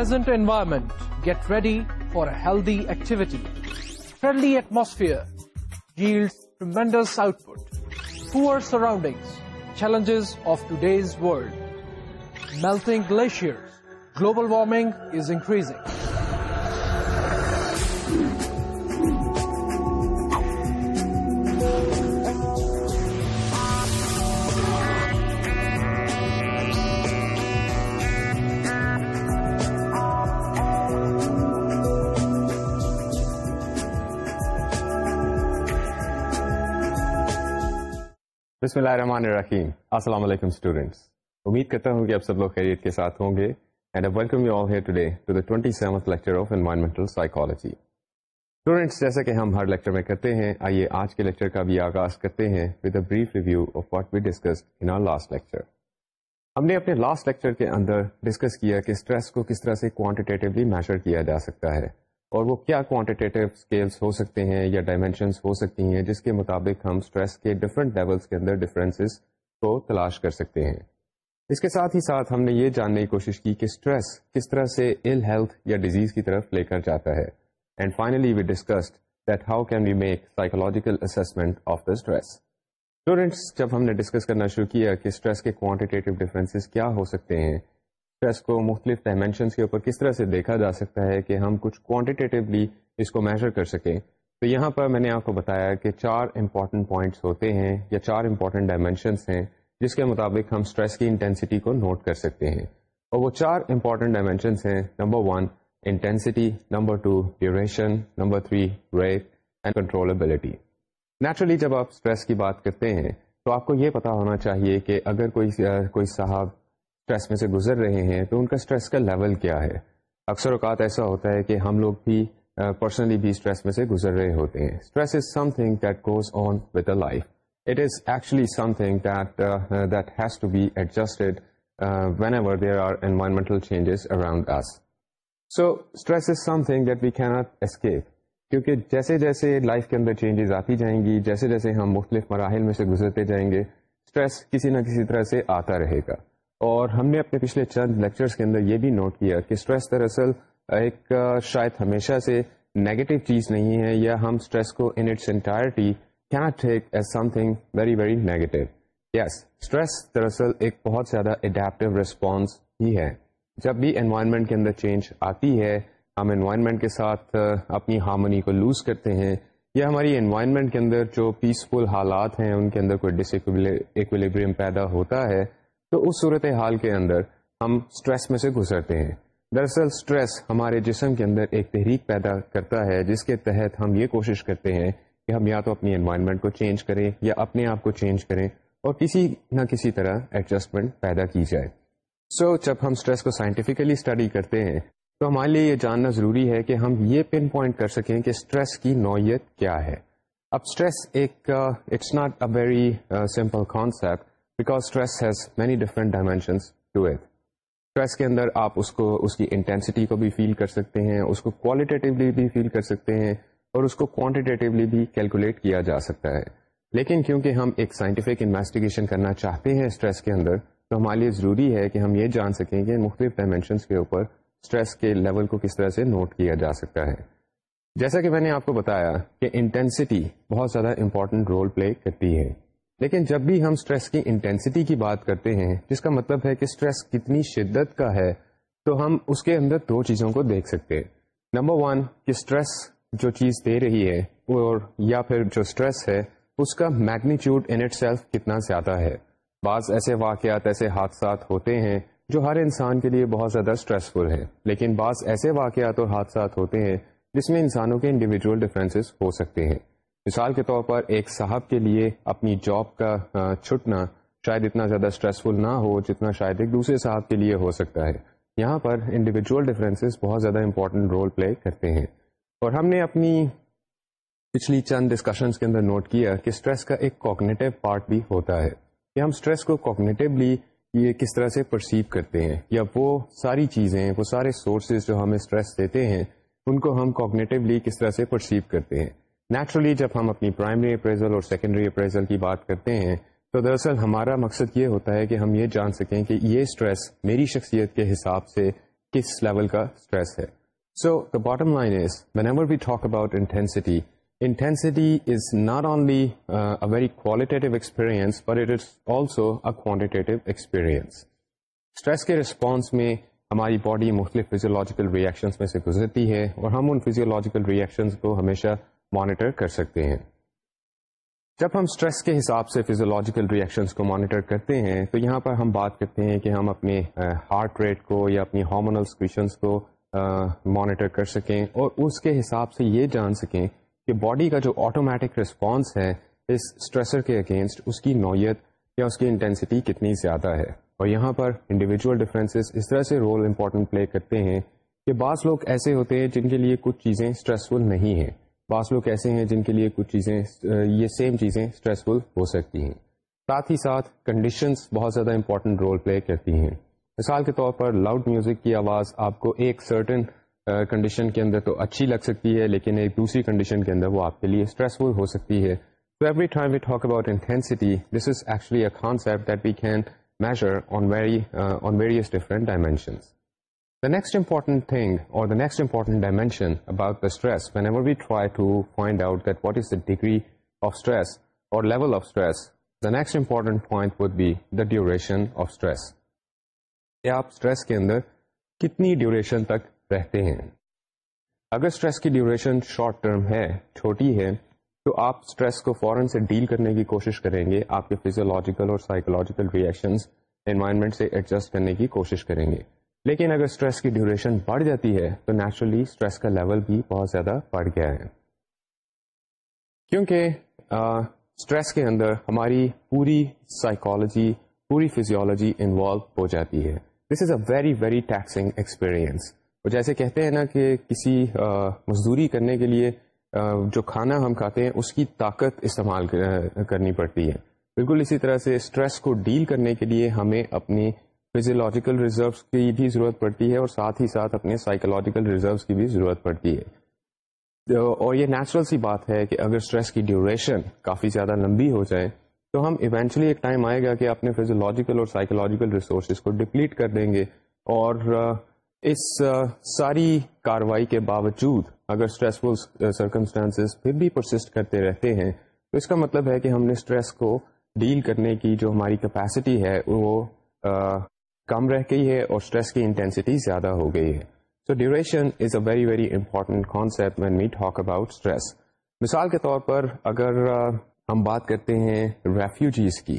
Pleasant environment. Get ready for a healthy activity. Friendly atmosphere yields tremendous output. Poor surroundings. Challenges of today's world. Melting glaciers. Global warming is increasing. بسم اللہ الرحمن الرحیم السلام علیکم students امید کرتا ہوں کہ آپ سب لوگ خیریت کے ساتھ ہوں گے and I welcome you all here today to the twenty seventh lecture of environmental psychology students جیسا کہ ہم ہر لیکچر میں کرتے ہیں آئیے آج کے لیکچر کا بھی آغاز کرتے ہیں with a brief review of what we discuss in our last lecture ہم نے اپنے لاسٹ لیکچر کے اندر ڈسکس کیا کہ اسٹریس کو کس طرح سے کوانٹیٹیولی میشر کیا جا سکتا ہے اور وہ کیا کوانٹیٹیو اسکیلس ہو سکتے ہیں یا ڈائمینشنس ہو سکتی ہیں جس کے مطابق ہم اسٹریس کے ڈفرینٹ لیولس کے اندر ڈفرینسز کو تلاش کر سکتے ہیں اس کے ساتھ ہی ساتھ ہم نے یہ جاننے کی کوشش کی کہ اسٹریس کس طرح سے ال ہیلتھ یا ڈیزیز کی طرف لے کر جاتا ہے and finally we discussed that how can we make psychological assessment of the stress students جب ہم نے ڈسکس کرنا شروع کیا کہ اسٹریس کے کوانٹیٹیو ڈفرینسز کیا ہو سکتے ہیں اسٹریس کو مختلف ڈائمینشنس کے اوپر کس طرح سے دیکھا جا سکتا ہے کہ ہم کچھ کوانٹیٹیولی اس کو میجر کر سکیں تو یہاں پر میں نے آپ کو بتایا کہ چار امپورٹنٹ پوائنٹس ہوتے ہیں یا چار امپورٹنٹ ڈائمینشنس ہیں جس کے مطابق ہم اسٹریس کی انٹینسٹی کو نوٹ کر سکتے ہیں اور وہ چار امپورٹنٹ ڈائمینشنس ہیں number one intensity number two duration number three rate and controllability naturally جب آپ اسٹریس کی بات کرتے ہیں تو آپ کو یہ پتا ہونا چاہیے کہ اگر کوئی کوئی صاحب اسٹریس میں سے گزر رہے ہیں تو ان کا اسٹریس کا لیول کیا ہے اکثر اوقات ایسا ہوتا ہے کہ ہم لوگ بھی پرسنلی بھی اسٹریس میں سے گزر رہے ہوتے ہیں stress is something that goes on with a life it is actually something that has to be adjusted whenever there are environmental changes around us so stress is something that we can't escape کیونکہ جیسے جیسے life کے اندر changes آتی جائیں گی جیسے جیسے ہم مختلف مراحل میں سے گزرتے جائیں گے اسٹریس کسی نہ کسی طرح سے آتا رہے گا اور ہم نے اپنے پچھلے چند لیکچرز کے اندر یہ بھی نوٹ کیا کہ اسٹریس دراصل ایک شاید ہمیشہ سے نیگیٹو چیز نہیں ہے یا ہم اسٹریس کو in its entirety can take as something very very negative yes stress دراصل ایک بہت زیادہ اڈیپٹیو رسپانس ہی ہے جب بھی انوائرمنٹ کے اندر چینج آتی ہے ہم انوائرمنٹ کے ساتھ اپنی ہارمونی کو لوز کرتے ہیں یا ہماری انوائرمنٹ کے اندر جو پیسفل حالات ہیں ان کے اندر کوئی ڈس ایکولیبریم پیدا ہوتا ہے تو اس صورت حال کے اندر ہم اسٹریس میں سے گزرتے ہیں دراصل اسٹریس ہمارے جسم کے اندر ایک تحریک پیدا کرتا ہے جس کے تحت ہم یہ کوشش کرتے ہیں کہ ہم یا تو اپنی انوائرمنٹ کو چینج کریں یا اپنے آپ کو چینج کریں اور کسی نہ کسی طرح ایڈجسٹمنٹ پیدا کی جائے سو so, جب ہم اسٹریس کو سائنٹیفکلی اسٹڈی کرتے ہیں تو ہمارے لیے یہ جاننا ضروری ہے کہ ہم یہ پن پوائنٹ کر سکیں کہ اسٹریس کی نوعیت کیا ہے اب اسٹریس ایک it's not a very simple concept because stress has many different dimensions to at stress کے اندر آپ اس کو اس کی انٹینسٹی کو بھی فیل کر سکتے ہیں اس کو کوالٹیٹیولی بھی فیل کر سکتے ہیں اور اس کو کوانٹیٹیولی بھی کیلکولیٹ کیا جا سکتا ہے لیکن کیونکہ ہم ایک سائنٹیفک انویسٹیگیشن کرنا چاہتے ہیں اسٹریس کے اندر تو ہمارے لیے ضروری ہے کہ ہم یہ جان سکیں کہ مختلف ڈائمینشنس کے اوپر اسٹریس کے لیول کو کس طرح سے نوٹ کیا جا سکتا ہے جیسا کہ میں نے آپ کو بتایا کہ انٹینسٹی بہت زیادہ امپورٹنٹ رول پلے کرتی ہے لیکن جب بھی ہم اسٹریس کی انٹینسٹی کی بات کرتے ہیں جس کا مطلب ہے کہ اسٹریس کتنی شدت کا ہے تو ہم اس کے اندر دو چیزوں کو دیکھ سکتے ہیں نمبر ون کہ اسٹریس جو چیز دے رہی ہے اور یا پھر جو اسٹریس ہے اس کا میگنیچیوڈ ان اٹ سیلف کتنا زیادہ ہے بعض ایسے واقعات ایسے حادثات ہوتے ہیں جو ہر انسان کے لیے بہت زیادہ اسٹریسفل ہے لیکن بعض ایسے واقعات اور حادثات ہوتے ہیں جس میں انسانوں کے انڈیویجول ڈفرینسز ہو سکتے ہیں مثال کے طور پر ایک صاحب کے لیے اپنی جاب کا چھٹنا شاید اتنا زیادہ اسٹریسفل نہ ہو جتنا شاید ایک دوسرے صاحب کے لیے ہو سکتا ہے یہاں پر انڈیویجول ڈفرینسز بہت زیادہ امپورٹنٹ رول پلے کرتے ہیں اور ہم نے اپنی پچھلی چند ڈسکشنز کے اندر نوٹ کیا کہ اسٹریس کا ایک کوگنیٹو پارٹ بھی ہوتا ہے کہ ہم اسٹریس کو کوگنیٹولی یہ کس طرح سے پرسیو کرتے ہیں یا وہ ساری چیزیں وہ سارے سورسز جو ہمیں اسٹریس دیتے ہیں ان کو ہم کوگنیٹولی کس طرح سے پرسیو کرتے ہیں نیچرلی جب ہم اپنی پرائمری اپریزل اور سیکنڈری اپریزل کی بات کرتے ہیں تو دراصل ہمارا مقصد یہ ہوتا ہے کہ ہم یہ جان سکیں کہ یہ اسٹریس میری شخصیت کے حساب سے کس لیول کا اسٹریس ہے so the bottom line is whenever talk about intensity intensity is not only very experience پر it is also a quantitative experience stress کے رسپانس میں ہماری باڈی مختلف فیزیولوجیکل ریئیکشنس میں سے گزرتی ہے اور ہم ان فیزیولوجیکل ریئیکشنس کو ہمیشہ مانیٹر کر سکتے ہیں جب ہم اسٹریس کے حساب سے فیزولوجیکل ریئیکشنس کو مانیٹر کرتے ہیں تو یہاں پر ہم بات کرتے ہیں کہ ہم اپنے ہارٹ ریٹ کو یا اپنی ہارمونل سکویشنس کو مانیٹر کر سکیں اور اس کے حساب سے یہ جان سکیں کہ باڈی کا جو آٹومیٹک رسپانس ہے اس اسٹریسر کے اگینسٹ اس کی نوعیت یا اس کی انٹینسٹی کتنی زیادہ ہے اور یہاں پر انڈیویجول ڈفرینسز اس طرح سے رول امپورٹنٹ پلے کرتے ہیں کہ بعض لوگ ایسے ہوتے ہیں جن کے لیے کچھ چیزیں اسٹریسفل نہیں ہیں بعض لوگ ایسے ہیں جن کے لیے کچھ چیزیں یہ سیم چیزیں اسٹریسفل ہو سکتی ہیں ساتھ ہی ساتھ کنڈیشنس بہت زیادہ امپورٹنٹ رول پلے کرتی ہیں مثال کے طور پر لاؤڈ میوزک کی آواز آپ کو ایک سرٹن کنڈیشن کے اندر تو اچھی لگ سکتی ہے لیکن ایک دوسری کنڈیشن کے اندر وہ آپ کے لیے اسٹریسفل ہو سکتی ہے تو every time we talk about intensity this is actually a concept that we can measure on very on various different dimensions The the the next next important important thing or dimension about stress, whenever we try to find out that what is the next important thing اور next important dimension about out degree of stress اور level of stressed important آپ ویوریشن کے اندر کتنی duration تک رہتے ہیں اگر اسٹریس کی ڈیوریشن شارٹ ٹرم ہے چھوٹی ہے تو آپ اسٹریس کو فوراً سے ڈیل کرنے کی کوشش کریں گے آپ کے فیزیولوجیکل اور سائیکولوجیکل ریئیکشن انوائرمنٹ سے ایڈجسٹ کرنے کی کوشش کریں گے لیکن اگر اسٹریس کی ڈیوریشن بڑھ جاتی ہے تو نیچرلی اسٹریس کا لیول بھی بہت زیادہ بڑھ گیا ہے کیونکہ اسٹریس کے اندر ہماری پوری سائیکالوجی پوری فزیولوجی انوالو ہو جاتی ہے this is a very very taxing experience اور جیسے کہتے ہیں نا کہ کسی مزدوری کرنے کے لیے جو کھانا ہم کھاتے ہیں اس کی طاقت استعمال کرنی پڑتی ہے بالکل اسی طرح سے اسٹریس کو ڈیل کرنے کے لیے ہمیں اپنی فزیولوجیکل ریزروس کی بھی ضرورت پڑتی ہے اور ساتھ ہی ساتھ اپنے سائیکولوجیکل ریزروس کی بھی ضرورت پڑتی ہے اور یہ نیچرل سی بات ہے کہ اگر اسٹریس کی ڈیوریشن کافی زیادہ لمبی ہو جائے تو ہم ایونچولی ایک ٹائم آئے گا کہ اپنے فزیولوجیکل اور سائیکولوجیکل ریسورسز کو ڈپلیٹ کر دیں گے اور اس ساری کاروائی کے باوجود اگر اسٹریسفل سرکمسٹانسز پھر بھی پرسسٹ کرتے رہتے ہیں تو اس کا مطلب ہے کہ ہم نے اسٹریس کو ڈیل کرنے کی جو ہماری کیپیسٹی ہے وہ کم رہ گئی ہے اور اسٹریس کی انٹینسٹی زیادہ ہو گئی ہے so duration is a very very important concept when we talk about stress مثال کے طور پر اگر ہم بات کرتے ہیں ریفیوجیز کی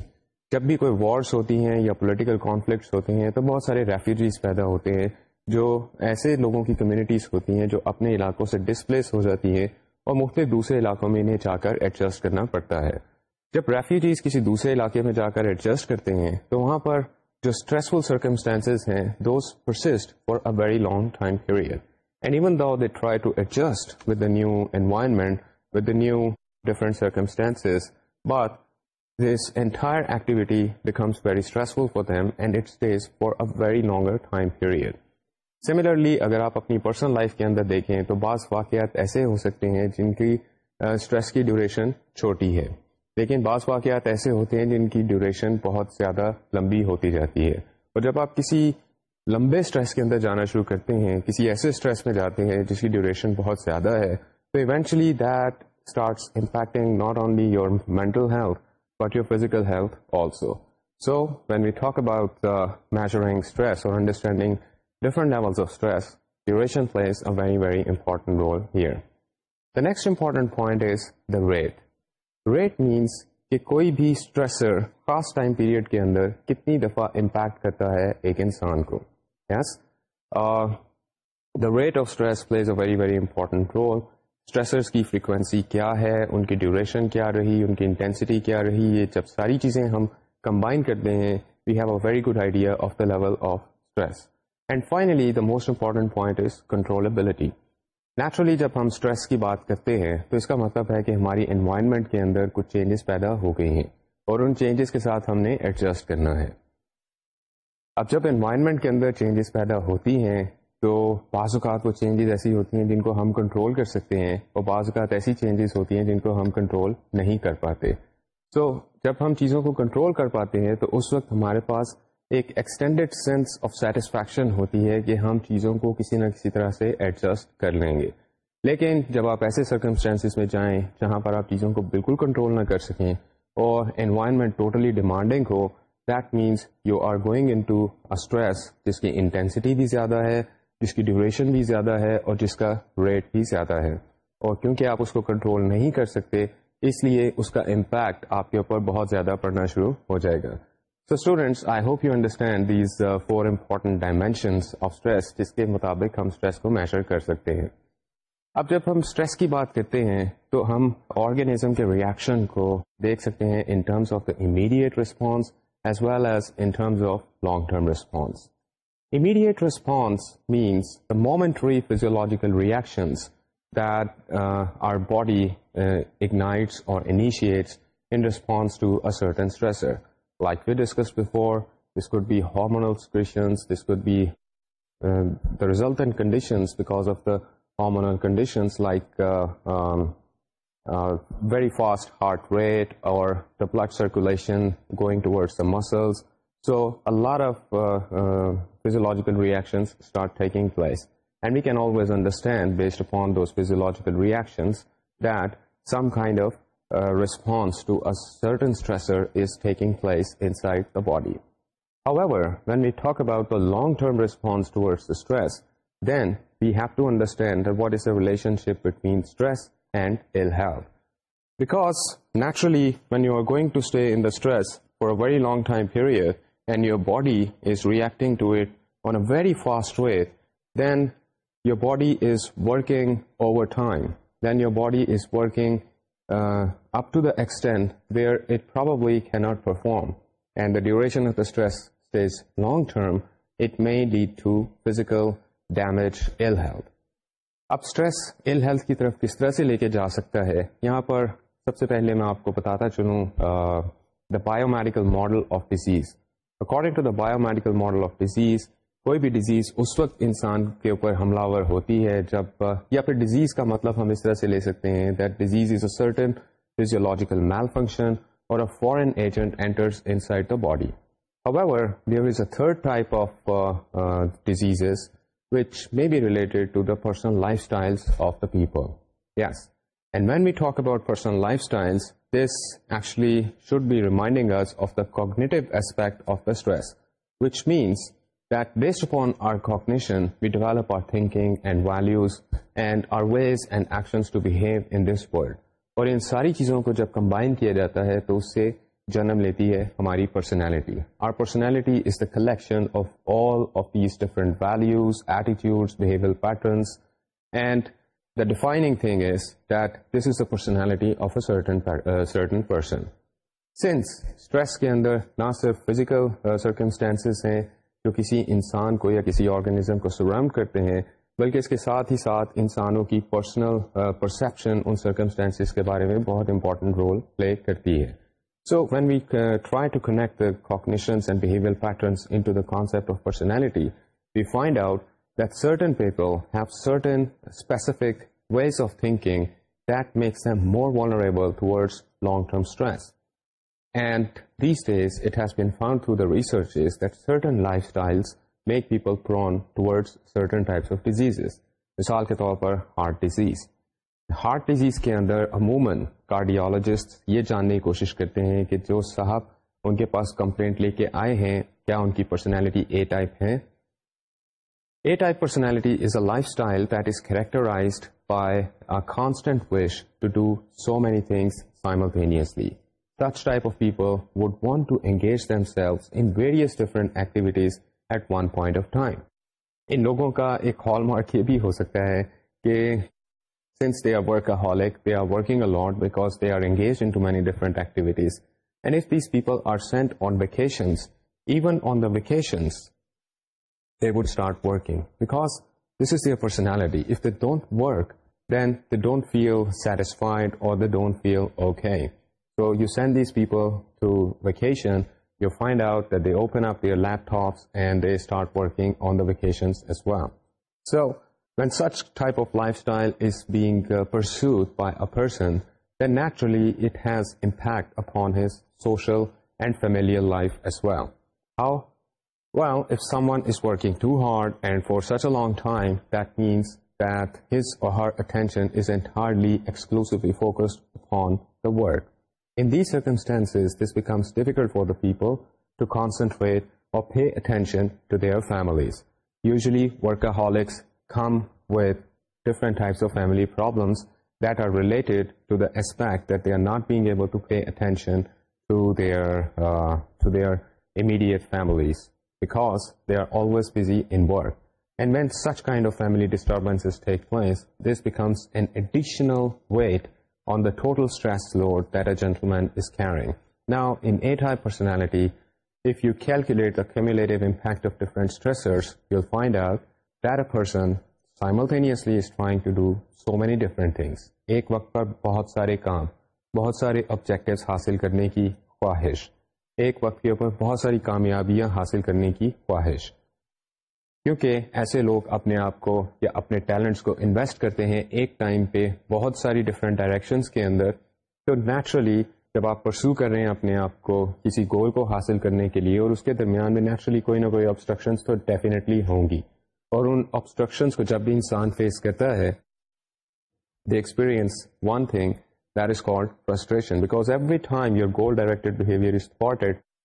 جب بھی کوئی وارس ہوتی ہیں یا پولیٹیکل کانفلکٹس ہوتے ہیں تو بہت سارے ریفیوجیز پیدا ہوتے ہیں جو ایسے لوگوں کی کمیونٹیز ہوتی ہیں جو اپنے علاقوں سے ڈسپلیس ہو جاتی ہیں اور مختلف دوسرے علاقوں میں انہیں جا کر ایڈجسٹ کرنا پڑتا ہے جب ریفیوجیز کسی دوسرے علاقے میں جا کر ایڈجسٹ کرتے ہیں تو وہاں پر جو اسٹریسفل سرکمسٹینسز ہیں اگر آپ اپنی پرسنل لائف کے اندر دیکھیں تو بعض واقعات ایسے ہو سکتے ہیں جن کی اسٹریس کی ڈیوریشن چھوٹی ہے لیکن بعض واقعات ایسے ہوتے ہیں جن کی ڈیوریشن بہت زیادہ لمبی ہوتی جاتی ہے اور جب آپ کسی لمبے سٹریس کے اندر جانا شروع کرتے ہیں کسی ایسے سٹریس میں جاتے ہیں جس کی ڈیوریشن بہت زیادہ ہے تو eventually that starts impacting not only your mental health but your physical health also so when we talk about measuring stress اور understanding different levels of stress duration plays a very very important role here the next important point is the rate rate means کہ کوئی بھی stressor خاص time period کے اندر کتنی دفعہ impact کرتا ہے ایک انسان کو یس the rate of stress plays a very very important role stressors کی فریکوینسی کیا ہے ان کی ڈیوریشن کیا رہی ان کی انٹینسٹی کیا رہی یہ جب ساری چیزیں ہم کمبائن کرتے ہیں we have a very good idea of the level of stress and finally the most important point is controllability naturally جب ہم اسٹریس کی بات کرتے ہیں تو اس کا مطلب ہے کہ ہماری انوائرمنٹ کے اندر کچھ چینجز پیدا ہو گئی ہیں اور ان چینجز کے ساتھ ہم نے ایڈجسٹ کرنا ہے اب جب انوائرمنٹ کے اندر چینجز پیدا ہوتی ہیں تو بعض اوقات وہ چینجز ایسی ہوتی ہیں جن کو ہم کنٹرول کر سکتے ہیں اور بعض اوقات ایسی چینجز ہوتی ہیں جن کو ہم کنٹرول نہیں کر پاتے سو so, جب ہم چیزوں کو کنٹرول کر پاتے ہیں تو اس وقت ہمارے پاس ایک ایکسٹینڈیڈ سینس آف سیٹسفیکشن ہوتی ہے کہ ہم چیزوں کو کسی نہ کسی طرح سے ایڈجسٹ کر لیں گے لیکن جب آپ ایسے سرکمسٹینسز میں جائیں جہاں پر آپ چیزوں کو بالکل کنٹرول نہ کر سکیں اور انوائرمنٹ ٹوٹلی ڈیمانڈنگ ہو that means you are going into stress جس کی انٹینسٹی بھی زیادہ ہے جس کی ڈیوریشن بھی زیادہ ہے اور جس کا ریٹ بھی زیادہ ہے اور کیونکہ آپ اس کو کنٹرول نہیں کر سکتے اس لیے اس کا امپیکٹ آپ کے اوپر بہت زیادہ پڑنا شروع ہو جائے گا so students I hope you understand these important dimensions جس کے مطابق ہم اسٹریس کو میشر کر سکتے ہیں اب جب ہم اسٹریس کی بات کرتے ہیں تو ہم آرگینزم کے reaction کو دیکھ سکتے ہیں momentary physiological to body ignites اور like we discussed before. This could be hormonal secretions, this could be um, the resultant conditions because of the hormonal conditions like uh, um, uh, very fast heart rate or the blood circulation going towards the muscles. So a lot of uh, physiological reactions start taking place. And we can always understand based upon those physiological reactions that some kind of uh, response to a certain stressor is taking place inside the body. However, when we talk about the long-term response towards the stress, then we have to understand what is the relationship between stress and ill health. Because naturally, when you are going to stay in the stress for a very long time period and your body is reacting to it on a very fast rate, then your body is working overtime. Then your body is working uh, up to the extent not perform and the duration term it may ڈی to physical damage اب stress کی طرف کس طرح سے لے کے جا سکتا ہے یہاں پر سب سے پہلے میں آپ کو بتاتا چلوں the biomedical model of disease according to the biomedical model of disease کوئی بھی ڈیزیز اس وقت انسان کے اوپر حملہ ور ہوتی ہے جب یا پھر ڈیزیز کا مطلب ہم اس طرح سے لے سکتے ہیں that disease is a certain physiological malfunction, or a foreign agent enters inside the body. However, there is a third type of uh, uh, diseases which may be related to the personal lifestyles of the people. Yes, and when we talk about personal lifestyles, this actually should be reminding us of the cognitive aspect of the stress, which means that based upon our cognition, we develop our thinking and values and our ways and actions to behave in this world. اور ان ساری چیزوں کو جب combine کیا جاتا ہے تو اس سے جنم لیتی ہے ہماری personality or personality is the collection of all of these different values attitude patterns and the defining this is the personality of a certain person since stress کے اندر نہ صرف فزیکل سرکمسٹانسز uh, ہیں جو کسی انسان کو یا کسی آرگنیزم کو سرم کرتے ہیں بلکہ اس کے ساتھ ہی ساتھ انسانوں کی پرسنل پرسپشن uh, ان سرکمسٹینس کے بارے میں بہت امپورٹنٹ رول پلے کرتی ہے so when we try to connect cognitions and behaviour patterns into the concept of personality we find out that certain people have certain specific ways of thinking that makes a more vulnerable towards long term stress and these days it has been found through the research that certain lifestyles make people certain disease مثال کے طور پر heart disease heart disease کے اندر عموماً cardiologist یہ جاننے کی کوشش کرتے ہیں کہ جو صاحب ان کے پاس کمپلینٹ لے کے آئے ہیں کیا ان کی پرسنالٹی اے ٹائپ ہے at one point of time ان لوگوں کا ایک ہال مارک یہ بھی ہو سکتا ہے کہ since they are workaholic they are working a lot because they are engage in too many different activities and if these people are sent on vacations even on the vacations they would start working because this is their personality if they don't work then they don't feel satisfied اور they don't feel okay so you send these people to vacation you find آؤٹن up your leap ٹاپسٹائل naturally has impact upon social and family life as well how some one is working too hard and for such a long time that means that ہزار work in these circumstances becomes difficult for the people to concentrate اور work problems that are related families because they are always busy ink and when such kind of family disturbance an additional on the total stress load a intensity different things ایک وقت پر بہت سارے کام بہت سارے objective حاصل کرنے کی خواہش ایک وقت کے اوپر بہت ساری کامیابیاں حاصل کرنے کی خواہش کیونکہ ایسے لوگ اپنے آپ کو یا اپنے ٹیلنٹس کو انویسٹ کرتے ہیں ایک ٹائم پہ بہت ساری ڈفرینٹ ڈائریکشنس کے اندر تو نیچرلی جب آپ پرسو کر رہے ہیں اپنے آپ کو کسی گول کو حاصل کرنے کے لیے اور اس کے درمیان میں نیچرلی کوئی نہ کوئی آبسٹرکشنس تو ڈیفینیٹلی ہوں گی اور ان آبسٹرکشنس کو جب بھی انسان فیس کرتا ہے the experience one thing that is called frustration because every time your goal directed behaviour is thought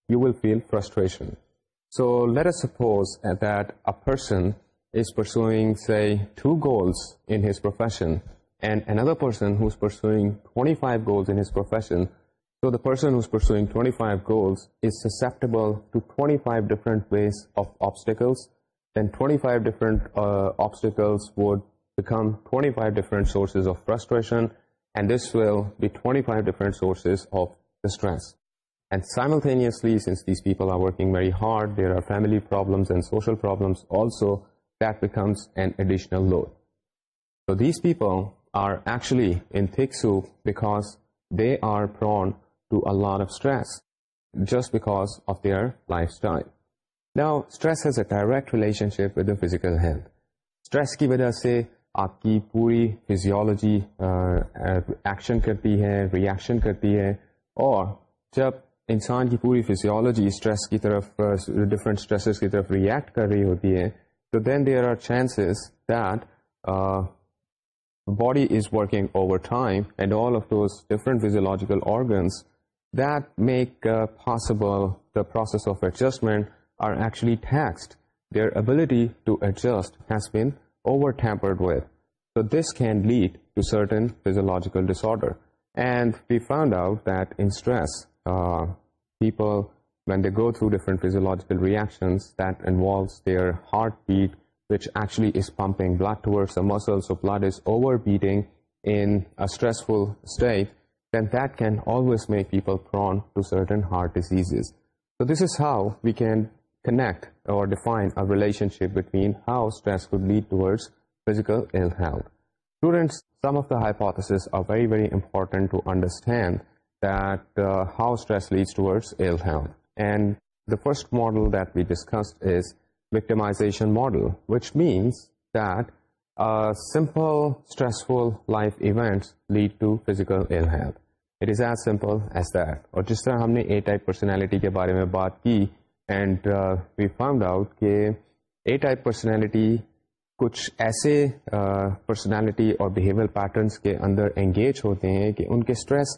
you will feel frustration So let us suppose that a person is pursuing, say, 2 goals in his profession, and another person who's pursuing 25 goals in his profession. So the person who's pursuing 25 goals is susceptible to 25 different ways of obstacles. Then 25 different uh, obstacles would become 25 different sources of frustration, and this will be 25 different sources of distress. And simultaneously people are working very hard there are family problems and social problems also but becomes an additional load these people are actually in are prone to a lot of stress just because of their life style the stress has a direct relation ship with the physical health stress کی وجہ سے آپ کی پوری physiology action کرتی ہے ری action کرتی ہے اور جب انسان کی پوری فیزیولوجی اسٹریس کی طرف ڈفرنٹ uh, کی طرف ریئیکٹ کر رہی ہوتی ہے تو then there are chances that body is working over time and all of those different physiological organs that make possible the process of adjustment are actually taxed their ability to adjust has been over tempered ویت so this can lead to certain physiological disorder and we find out that in stress people, when they go through different physiological reactions that involves their heartbeat, which actually is pumping blood towards the muscle, so blood is overbeating in a stressful state, then that can always make people prone to certain heart diseases. So this is how we can connect or define a relationship between how stress could lead towards physical ill health. Students, some of the hypotheses are very, very important to understand that uh, how stress leads towards ill health. And the first model that we discussed is victimization model, which means that uh, simple stressful life events lead to physical ill health. It is as simple as that. اور جس طرح ہم نے A type personality کے بارے میں بات کی اینڈ وی فاؤنڈ آؤٹ کہ اے ٹائپ پرسنالٹی کچھ ایسے پرسنالٹی uh, اور بیہیویئر پیٹرنس کے اندر انگیج ہوتے ہیں کہ ان کے اسٹریس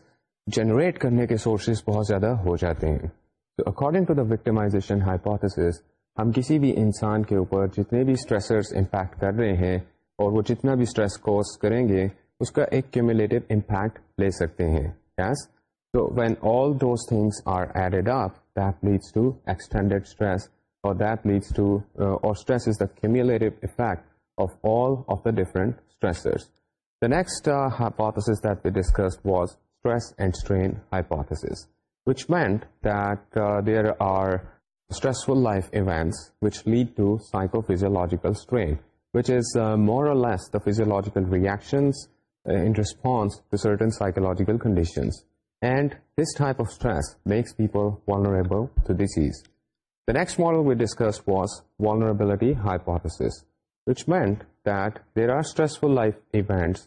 جنریٹ کرنے کے سورسز بہت زیادہ ہو جاتے ہیں تو according to the victimization hypothesis ہم کسی بھی انسان کے اوپر جتنے بھی اسٹریسرس امپیکٹ کر رہے ہیں اور وہ جتنا بھی اسٹریس کوز کریں گے اس کا ایک کیومولیٹو امپیکٹ لے سکتے ہیں یس تو when all those things are added up that leads to extended stress اور دیٹ لیڈس ٹو اور stress is the cumulative effect of all of the different stressors the next hypothesis that we discuss was stress and strain hypothesis, which meant that uh, there are stressful life events which lead to psychophysiological strain, which is uh, more or less the physiological reactions uh, in response to certain psychological conditions. And this type of stress makes people vulnerable to disease. The next model we discussed was vulnerability hypothesis, which meant that there are stressful life events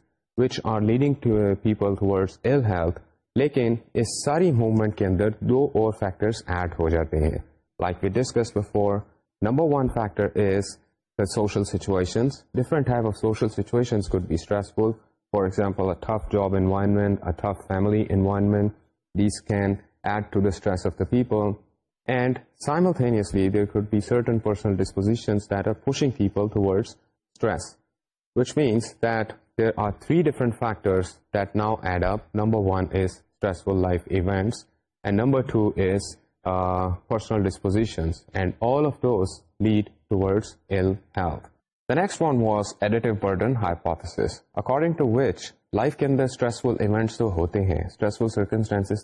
لیکن اس ساری movement کے اندر دو اور factors add ہو جاتے ہیں like we discuss before number one factor is means that تو ہوتے ہیں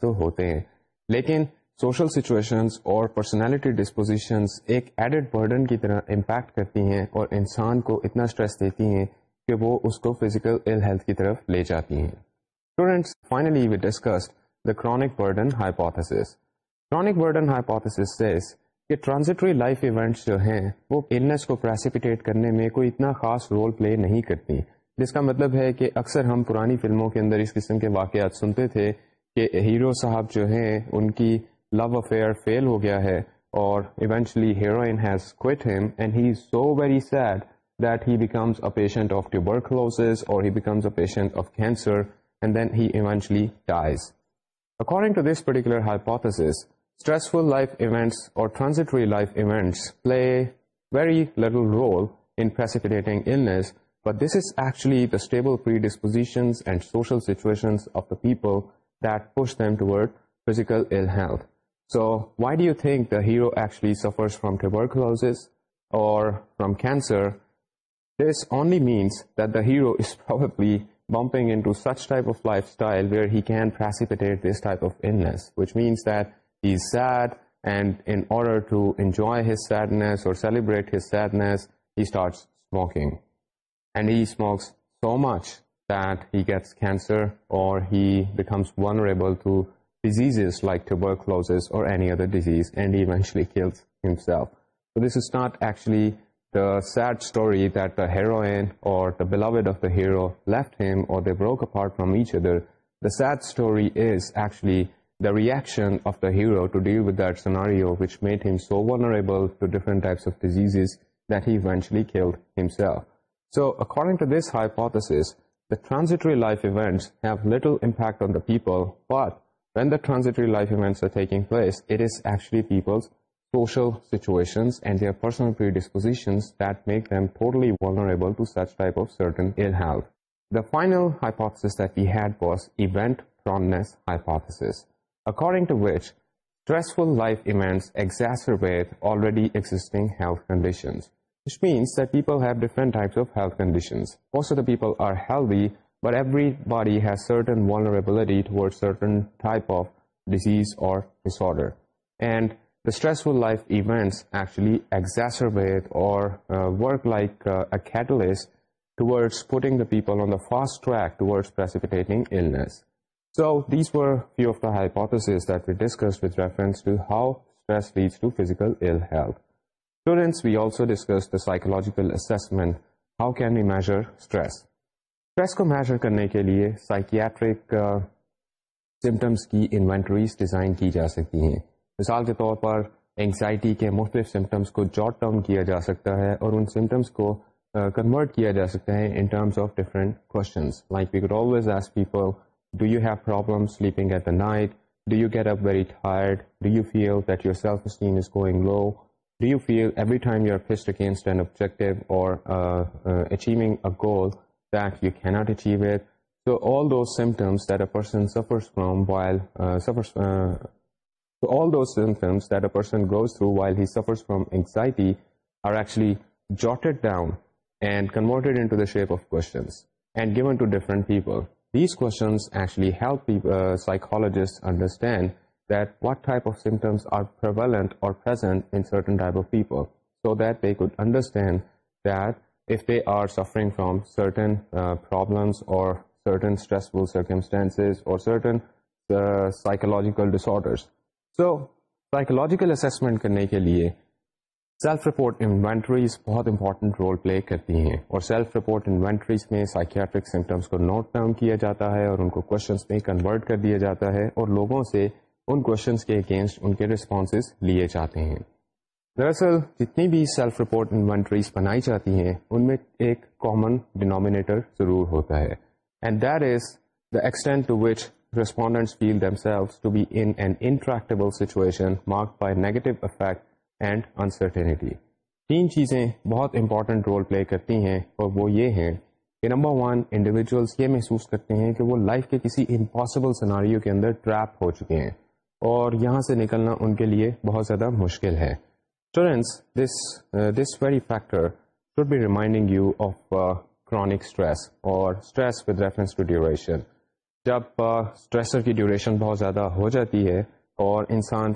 تو ہوتے ہیں لیکن سوشل سیچویشن اور پرسنالٹی ڈسپوزیشن ایک ایڈیٹ برڈن کی طرح امپیکٹ کرتی ہیں اور انسان کو اتنا اسٹریس دیتی ہیں کہ وہ اس کو فزیکل ایل ہیلتھ کی طرف لے جاتی ہیں students finally we discussed the chronic burden hypothesis chronic burden hypothesis کہ ٹرانزٹری لائف ایونٹس جو ہیں وہ النس کو پریسیپیٹیٹ کرنے میں کوئی اتنا خاص رول پلے نہیں کرتی جس کا مطلب ہے کہ اکثر ہم پرانی فلموں کے اندر اس قسم کے واقعات سنتے تھے کہ ہیرو صاحب جو ہیں ان کی لو افیئر فیل ہو گیا ہے اور eventually heroine has quit him and he is so very sad that ہیمسنٹ of to work ہاؤزمس آف کینسرگولرس why due think the hero actually suffers اور This only means that the hero is probably bumping into such type of lifestyle where he can precipitate this type of illness, which means that he's sad, and in order to enjoy his sadness or celebrate his sadness, he starts smoking. And he smokes so much that he gets cancer, or he becomes vulnerable to diseases like tuberculosis or any other disease, and he eventually kills himself. So this is not actually sad story دیٹروئن اور sad story the reaction of the hero to deal with scenario which make who ویبلز that he so according twice is the transitory life little impact on the people but وینزریز social situations personal final with آلریڈیشنز means the people have different of conditions most people are healthy but every bodies اور stressful life events reference to how can measure stress stress کو measure کرنے کے لیے psychiatric symptoms کی inventories design کی جا سکتی ہیں مثال کے طور پر انگزائٹی کے مختلف سمٹمس کو جاٹ ڈاؤن کیا جا سکتا ہے اور ان سمٹمس کو کنورٹ کیا جا سکتا ہے in terms of different questions like we could always S people do you have problem sleeping at the night do you get up very tired do you feel that your self esteem is going low do you feel every time you are first against an objective اور achieving a goal that you can not achieve it so all those symptoms that a person suffers from while person grows through while ہیٹیچنڈنسینڈ what type of سمٹمسرسیکل ڈسرس so psychological assessment کرنے کے لیے self report inventories بہت important role play کرتی ہیں اور self report inventories میں سائیکیٹرک سمٹمس کو نوٹ ڈاؤن کیا جاتا ہے اور ان کو کوشچنس میں کنورٹ کر دیا جاتا ہے اور لوگوں سے ان کوشچنس کے اگینسٹ ان کے ریسپانسز لیے جاتے ہیں دراصل جتنی بھی سیلف رپورٹ انوینٹریز بنائی جاتی ہیں ان میں ایک کامن ڈینامینیٹر ضرور ہوتا ہے and that is the extent to which respondents feel an intractable situation mark by negative affect and uncertainty تین چیزیں بہت امپورٹنٹ رول پلے کرتی ہیں اور وہ یہ ہیں کہ نمبر ون انڈیویجولس یہ محسوس کرتے ہیں کہ وہ لائف کے کسی امپاسبل سناریو کے اندر ٹریپ ہو چکے ہیں اور یہاں سے نکلنا ان کے لیے بہت زیادہ مشکل ہے کرانک اسٹریس اور جب اسٹریسر کی ڈیوریشن بہت زیادہ ہو جاتی ہے اور انسان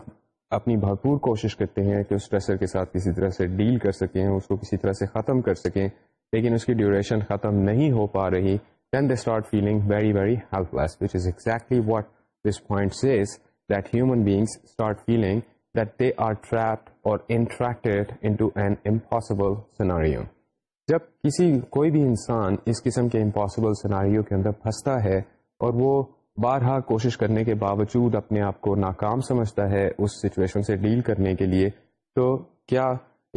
اپنی بھرپور کوشش کرتے ہیں کہ اسٹریسر کے ساتھ کسی طرح سے ڈیل کر سکیں اس کو کسی طرح سے ختم کر سکیں لیکن اس کی ڈیوریشن ختم نہیں ہو پا رہی then they start feeling very very helpless which is exactly what this point says that human beings start feeling that they are track or interacted into an impossible scenario جب کسی کوئی بھی انسان اس قسم کے امپاسبل سناریو کے اندر پھنستا ہے اور وہ بارہا کوشش کرنے کے باوجود اپنے آپ کو ناکام سمجھتا ہے اس سچویشن سے ڈیل کرنے کے لیے تو کیا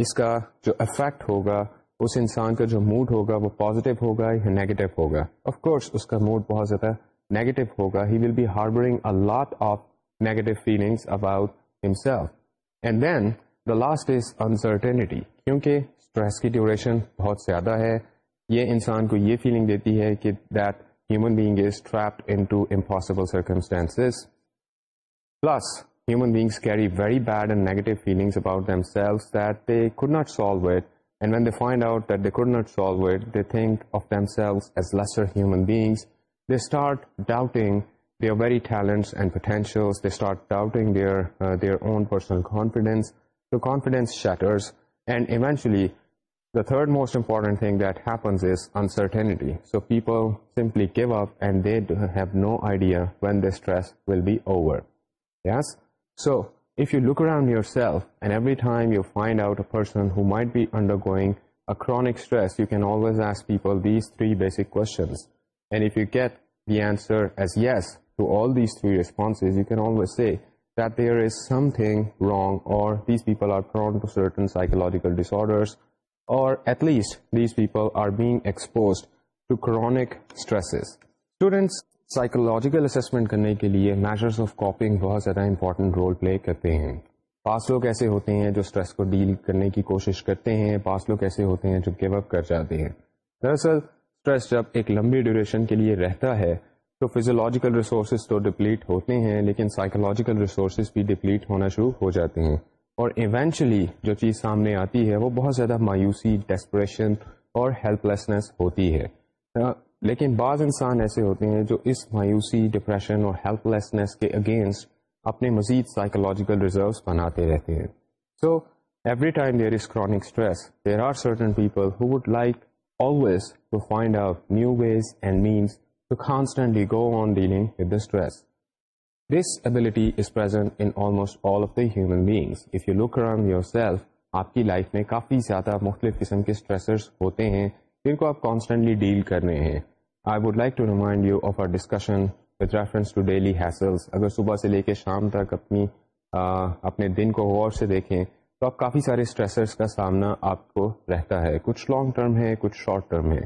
اس کا جو افیکٹ ہوگا اس انسان کا جو موڈ ہوگا وہ پازیٹیو ہوگا یا نیگیٹو ہوگا آف کورس اس کا موڈ بہت زیادہ نیگیٹو ہوگا he will be harbouring a lot of negative feelings about himself and then the last is uncertainty کیونکہ اسٹریس کی ڈیوریشن بہت زیادہ ہے یہ انسان کو یہ فیلنگ دیتی ہے کہ that human being is trapped in to impossible circumstances plus human beings carry very bad and negative feelings about themselves that they could not solved when the find out not solve think of themselves being doubtingly The third most important thing that happens is uncertainty. So people simply give up and they have no idea when this stress will be over. Yes? So if you look around yourself and every time you find out a person who might be undergoing a chronic stress, you can always ask people these three basic questions. And if you get the answer as yes to all these three responses, you can always say that there is something wrong or these people are prone to certain psychological disorders or at least these people are being exposed to chronic stresses. Students psychological assessment کرنے کے لیے matters of coping بہت زیادہ important role play کرتے ہیں پاس لوگ ایسے ہوتے ہیں جو اسٹریس کو ڈیل کرنے کی کوشش کرتے ہیں پاس لوگ ایسے ہوتے ہیں جو گیو اپ کر جاتے ہیں دراصل اسٹریس جب ایک لمبی ڈیوریشن کے لیے رہتا ہے تو فزیولوجیکل ریسورسز تو ڈپلیٹ ہوتے ہیں لیکن سائیکولوجیکل ریسورسز بھی ڈپلیٹ ہونا شروع ہو جاتے ہیں اور ایونچولی جو چیز سامنے آتی ہے وہ بہت زیادہ مایوسی ڈسپریشن اور ہیلپ لیسنس ہوتی ہے لیکن بعض انسان ایسے ہوتے ہیں جو اس مایوسی ڈپریشن اور ہیلپ لیسنس کے اگینسٹ اپنے مزید سائیکولوجیکل ریزروس بناتے رہتے ہیں so every time there is chronic stress there are certain people who would like always to find out new ways and means to constantly go on dealing with the stress this ability is present in almost all of the you look around your self آپ کی life میں کافی زیادہ مختلف قسم کے stressors ہوتے ہیں جن کو آپ کانسٹنٹلی ڈیل کر رہے ہیں I would like to remind you of our discussion with reference to daily hassles اگر صبح سے لے کے شام تک اپنی آ, اپنے دن کو غور سے دیکھیں تو آپ کافی سارے اسٹریسرس کا سامنا آپ کو رہتا ہے کچھ لانگ ٹرم ہے کچھ شارٹ ٹرم ہے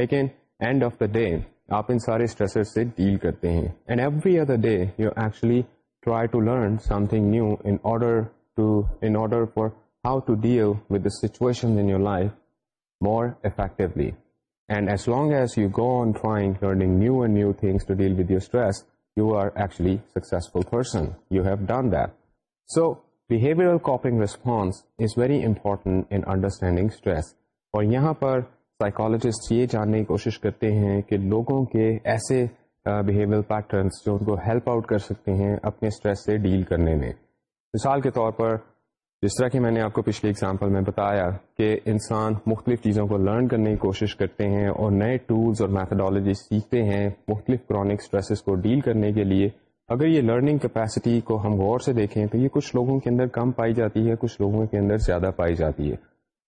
لیکن اینڈ آف دا ڈے آپ ان سارے اسٹریسر سے ڈیل کرتے ہیں and every other day you actually try to learn something new in order to in order for how to deal with situation in your life more effectively and as long as you go on trying learning new new and things to deal with your stress you are actually successful person you have done that so behaviour response is very important understanding stress اور یہاں پر psychologist یہ جاننے کی کوشش کرتے ہیں کہ لوگوں کے ایسے بیہیویئر پیٹرنس جو ان کو ہیلپ آؤٹ کر سکتے ہیں اپنے اسٹریس سے ڈیل کرنے میں مثال کے طور پر جس طرح کہ میں نے آپ کو پچھلی اگزامپل میں بتایا کہ انسان مختلف چیزوں کو لرن کرنے کی کوشش کرتے ہیں اور نئے ٹولز اور میتھڈالوجی سیکھتے ہیں مختلف کرونک اسٹریسز کو ڈیل کرنے کے لیے اگر یہ لرننگ کیپیسٹی کو ہم غور سے دیکھیں تو یہ کچھ لوگوں کے اندر کم پائی جاتی ہے کچھ لوگوں کے اندر زیادہ پائی جاتی ہے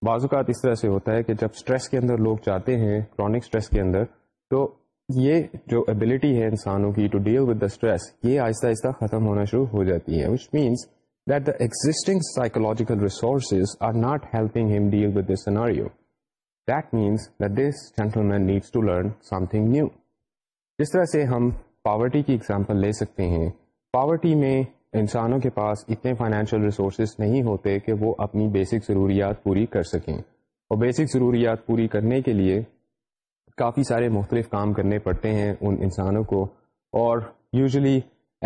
بعض اوقات اس طرح سے ہوتا ہے کہ جب اسٹریس کے اندر لوگ جاتے ہیں کرونک اسٹریس کے اندر تو یہ جو ابیلٹی ہے انسانوں کی to deal with the stress یہ آہستہ آہستہ ختم ہونا شروع ہو جاتی ہے which means that the existing psychological resources are not helping ہم deal with that means that this gentleman needs to learn something new جس طرح سے ہم پاورٹی کی ایگزامپل لے سکتے ہیں پاورٹی میں انسانوں کے پاس اتنے فائنینشیل ریسورسز نہیں ہوتے کہ وہ اپنی بیسک ضروریات پوری کر سکیں اور بیسک ضروریات پوری کرنے کے لیے کافی سارے مختلف کام کرنے پڑتے ہیں ان انسانوں کو اور یوزلی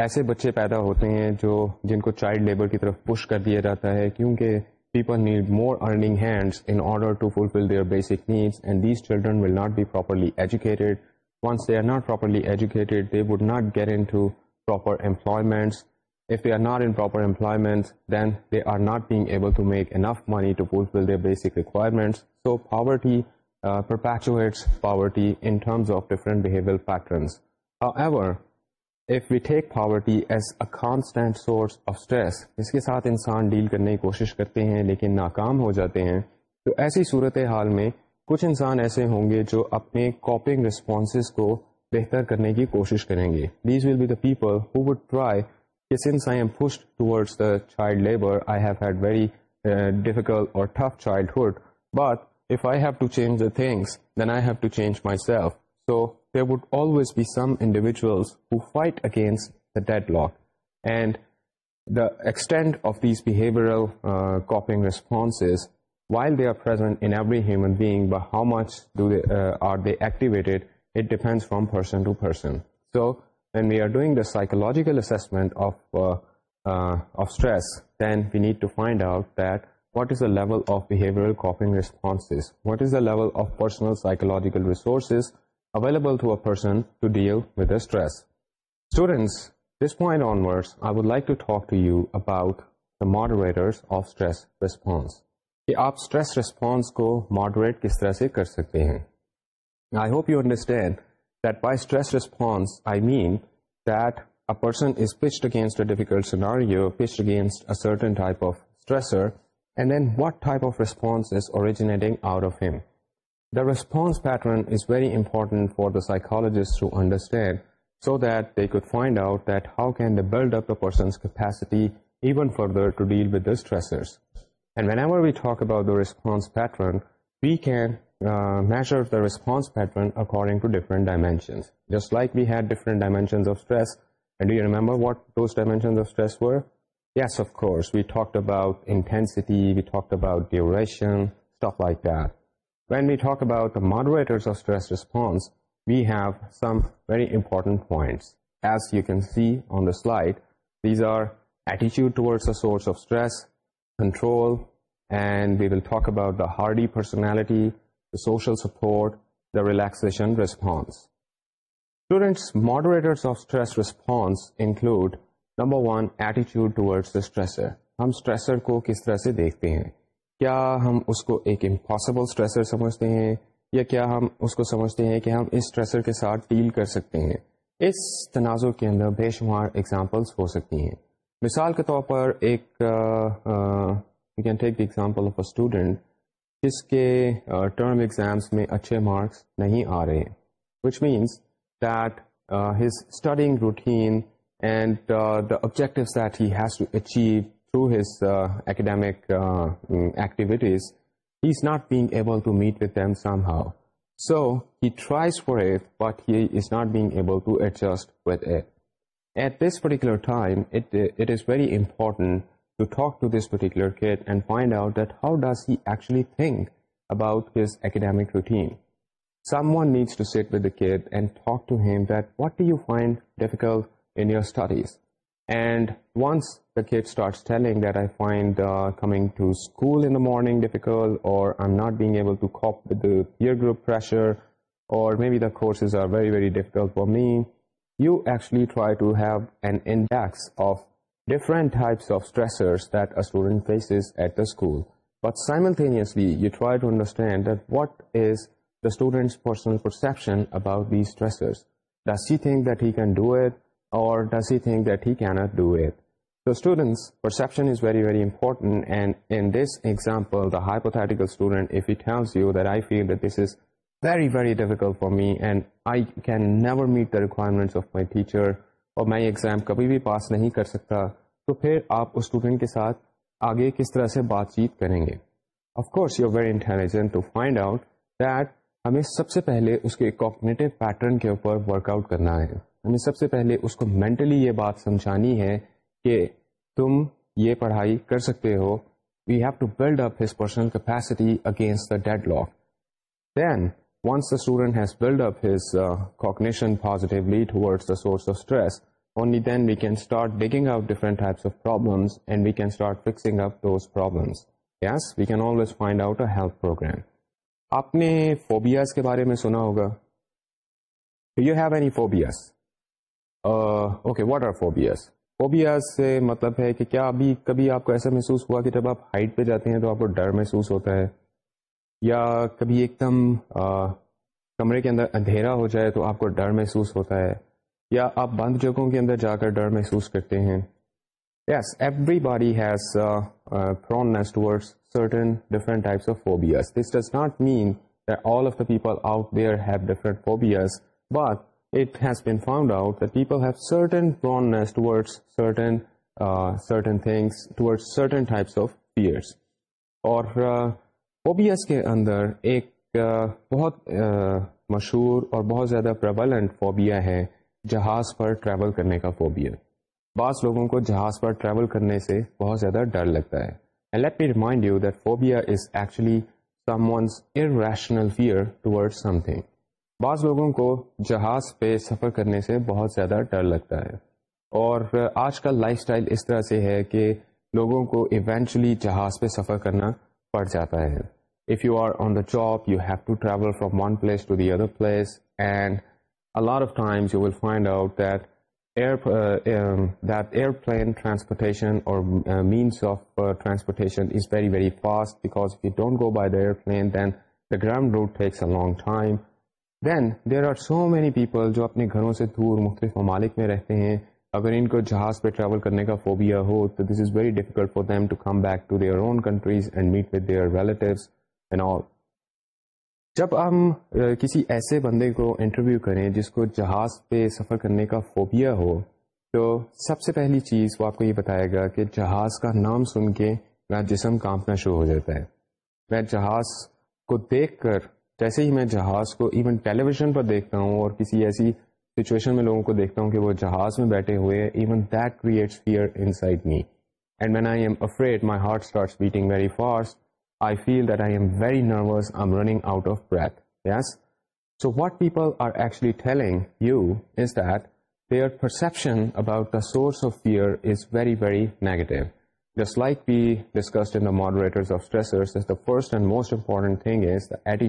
ایسے بچے پیدا ہوتے ہیں جو جن کو چائلڈ لیبر کی طرف پش کر دیا جاتا ہے کیونکہ people need more earning hands in order to fulfil their basic needs and these children will not be properly educated once they are not properly educated they would not garner proper employments if they are not in proper employment, then they are not being able to make enough money to fulfill their basic requirements. So poverty uh, perpetuates poverty in terms of different behavioral patterns. However, if we take poverty as a constant source of stress, اس کے ساتھ انسان deal کرنے کی کوشش کرتے ہیں لیکن ناکام ہو جاتے ہیں تو ایسی صورت حال میں کچھ انسان ایسے ہوں گے جو اپنے کوپنگ ریسپانسز کو بہتر کرنے کی کوشش کریں گے these will be the people who would try Since I am pushed towards the child labor, I have had very uh, difficult or tough childhood. But if I have to change the things, then I have to change myself. So there would always be some individuals who fight against the deadlock. And the extent of these behavioral uh, coping responses, while they are present in every human being, but how much uh, are they activated, it depends from person to person. So جیکلڈ out is what پر moderators کہ آپ stress response کو moderate کس طرح سے کر سکتے ہیں آئی ہوپ یو انڈرسٹینڈ س mean the person's اگینسٹرسٹ certain type of stressor and then what type of response originating out of ہیمسپانس pattern is very important for the psychologist to understand so that they could find out that how can the build up per فردردر and whenever we talk about pattern we can Uh, measure the response pattern according to different dimensions. Just like we had different dimensions of stress, and do you remember what those dimensions of stress were? Yes, of course, we talked about intensity, we talked about duration, stuff like that. When we talk about the moderators of stress response, we have some very important points. As you can see on the slide, these are attitude towards a source of stress, control, and we will talk about the Hardy personality, the social support, the relaxation response. Students' moderators of stress response include, number one, attitude towards the stressor. ہم stressor کو کس طرح سے دیکھتے ہیں کیا ہم اس کو ایک امپاسبل اسٹریسر سمجھتے ہیں یا کیا ہم اس کو سمجھتے ہیں کہ ہم اس اسٹریسر کے ساتھ ڈیل کر سکتے ہیں اس تنازع کے اندر بے شمار ایگزامپلس ہو سکتی ہیں مثال کے طور پر ایک you can take the example of a student جس کے ٹرم uh, ایگزامس میں اچھے مارکس نہیں آ رہے which means that his studying routine and the objective that has to achieve through his academic activities he is not being able to meet with them somehow so he tries for it but he is not being able to adjust with at at this particular time it is very important to talk to this particular kid and find out that how does he actually think about his academic routine. Someone needs to sit with the kid and talk to him that what do you find difficult in your studies. And once the kid starts telling that I find uh, coming to school in the morning difficult, or I'm not being able to cope with the peer group pressure, or maybe the courses are very, very difficult for me, you actually try to have an index of different types of stressors that a student faces at the school, but simultaneously you try to understand that what is the student's personal perception about these stressors. Does he think that he can do it, or does he think that he cannot do it? So students' perception is very, very important, and in this example, the hypothetical student, if he tells you that I feel that this is very, very difficult for me and I can never meet the requirements of my teacher اور میں یہ exam کبھی بھی پاس نہیں کر سکتا تو پھر آپ اس اسٹوڈنٹ کے ساتھ آگے کس طرح سے بات چیت کریں گے of course you very intelligent to find out that ہمیں سب سے پہلے اس کے پیٹرن کے اوپر ورک آؤٹ کرنا ہے ہمیں سب سے پہلے اس کو مینٹلی یہ بات سمجھانی ہے کہ تم یہ پڑھائی کر سکتے ہو we have to build up his personal capacity against the deadlock then once the the student has built up up his uh, cognition positively towards source of of stress, only then we we we can can can start start digging different types problems problems. and fixing those Yes, always find out a help program. آپ نے phobias کے بارے میں سنا ہوگا phobias سے مطلب ہے کہ کیا ابھی کبھی آپ کو ایسا محسوس ہوا کہ جب آپ ہائٹ پہ جاتے ہیں تو آپ کو ڈر محسوس ہوتا ہے یا کبھی ایک دم کمرے کے اندر اندھیرا ہو جائے تو آپ کو ڈر محسوس ہوتا ہے یا آپ بند جگہوں کے اندر جا کر ڈر محسوس کرتے ہیں yes everybody has proneness towards certain different types of phobias this does not mean that all of the people out there have different phobias but it has been found out the people have certain proneness towards certain certain things towards certain types of fears اور uh, ایس کے اندر ایک بہت مشہور اور بہت زیادہ پرولنٹ فوبیا ہے جہاز پر ٹریول کرنے کا فوبیا بعض لوگوں کو جہاز پر ٹریول کرنے سے بہت زیادہ ڈر لگتا ہے let let remind you that phobia is actually someone's irrational fear fear toward something بعض لوگوں کو جہاز پہ سفر کرنے سے بہت زیادہ ڈر لگتا ہے اور آج کا لائف اسٹائل اس طرح سے ہے کہ لوگوں کو ایونچولی جہاز پہ سفر کرنا پڑ جاتا ہے if you are on the job, you have to travel from one place to the other place, and a lot of times you will find out that air, uh, um, that airplane transportation or uh, means of uh, transportation is very, very fast because if you don't go by the airplane, then the ground route takes a long time. Then there are so many people جو اپنے گھروں سے دور مختلف ممالک میں رہتے ہیں اگر ان کو جہاز پہ ٹریول کرنے کا فوبیا ہو تو this is very difficult for them to come back to their own countries and meet with their relatives and all جب ہم کسی ایسے بندے کو انٹرویو کریں جس کو جہاز پہ سفر کرنے کا فوبیا ہو تو سب سے پہلی چیز وہ آپ کو یہ بتائے گا کہ جہاز کا نام سن کے میرا جسم کانپنا شروع ہو جاتا ہے میں جہاز کو دیکھ کر جیسے ہی میں جہاز کو ایون ٹیلی ویژن پر دیکھتا ہوں اور کسی ایسی سچویشن میں لوگوں کو دیکھتا ہوں کہ وہ جہاز میں بیٹھے ہوئے even that creates fear inside me and I am afraid my heart beating very fast I feel that I am very nervous out of yes so what پیپلنگ their perception about offer is very very negative first and most important ایٹی